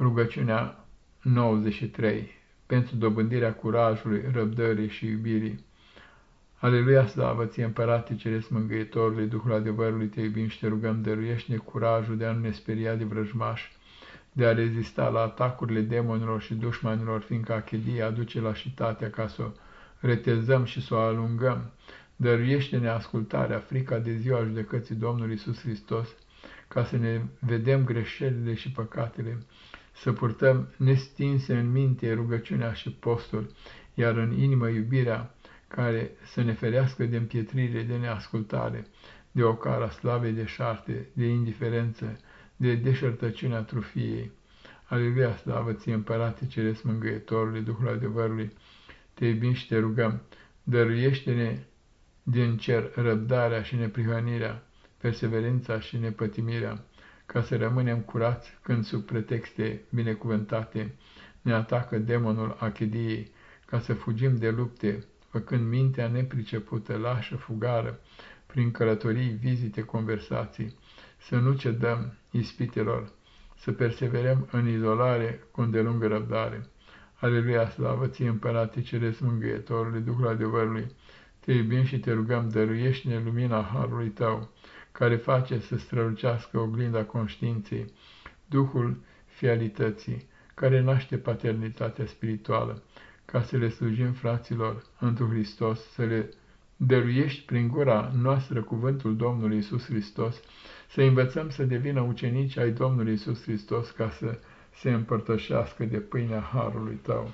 Rugăciunea 93 pentru dobândirea curajului, răbdării și iubirii. Aleluia, slavă ție, Împărate Ceresc Mângâietorului, Duhul adevărului, te iubim și te rugăm, dăruiește-ne curajul de a nu ne speria de vrăjmași, de a rezista la atacurile demonilor și dușmanilor, fiindcă achedia aduce lașitatea ca să o retezăm și să o alungăm. Dăruiește-ne ascultarea, frica de ziua judecății Domnului Isus Hristos, ca să ne vedem greșelile și păcatele, să purtăm nestinse în minte rugăciunea și postul, iar în inimă iubirea, care să ne ferească de împietrire, de neascultare, de ocara slavei de șarte, de indiferență, de deșertăciunea trufiei. Aleluia, slavă ție, Împărate Ceresc Mângâietorului, Duhul adevărului, te iubim și te rugăm, dăruiește-ne din cer răbdarea și neprihănirea, perseverența și nepătimirea, ca să rămânem curați când sub pretexte binecuvântate ne atacă demonul achediei, ca să fugim de lupte, făcând mintea nepricepută, lașă, fugară, prin călătorii, vizite, conversații, să nu cedăm ispitelor, să perseverăm în izolare cu îndelungă răbdare. Aleluia, slavă ție, Împărate Ceresc Mângâietorului, Duhul adevărului, te iubim și te rugăm, dăruiește-ne lumina Harului Tău, care face să strălucească oglinda conștiinței, Duhul fialității, care naște paternitatea spirituală, ca să le slujim fraților într Hristos, să le dăruiești prin gura noastră cuvântul Domnului Isus Hristos, să învățăm să devină ucenici ai Domnului Isus Hristos, ca să se împărtășească de pâinea Harului Tău.